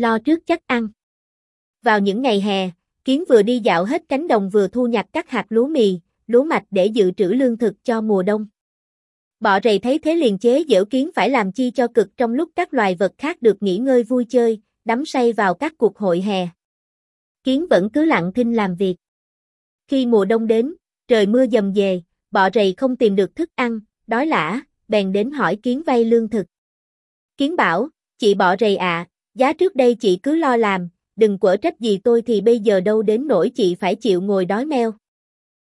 lo trước chắc ăn. Vào những ngày hè, Kiến vừa đi dạo hết cánh đồng vừa thu nhặt các hạt lúa mì, lúa mạch để dự trữ lương thực cho mùa đông. Bọ rầy thấy thế liền chế giễu kiến phải làm chi cho cực trong lúc các loài vật khác được nghỉ ngơi vui chơi, đắm say vào các cuộc hội hè. Kiến vẫn cứ lặng thinh làm việc. Khi mùa đông đến, trời mưa dầm về, bọ rầy không tìm được thức ăn, đói lả, bèn đến hỏi kiến vay lương thực. Kiến bảo, chị bọ rầy ạ, giá trước đây chị cứ lo làm, đừng quở trách gì tôi thì bây giờ đâu đến nỗi chị phải chịu ngồi đói meo.